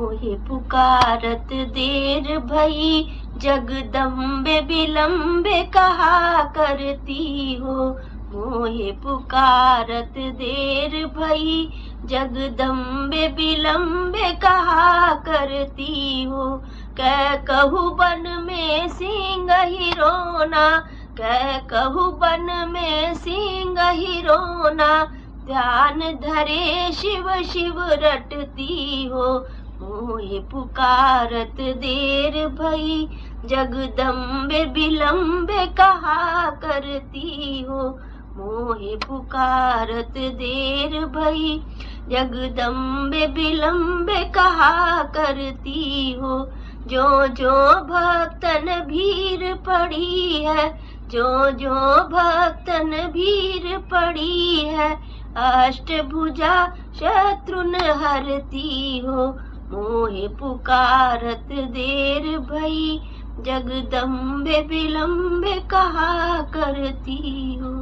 मोहे पुकारत देर भई, जगदम्बे विलम्बे कहा करती हो? मोहे पुकारत देर भई, जगदम्बे विलम्बे कहा करती हो? कह कहू बन में सिंह हिरोना कह कहू बन में सिंह हिरोना ध्यान धरे शिव शिव रटती हो? मोहे पुकारत देर भई, जगदम्बे विलम्बे कहा करती हो? मोहे पुकारत देर भई, जगदम्बे विलम्बे कहा करती हो? जो जो भक्तन भीड़ पड़ी है, जो जो भक्तन भीड़ पड़ी है, अष्टभुजा शत्रुन हरती हो? मोहे पुकारत देर भई जगदम्बे विलम्बे कहा करती हो?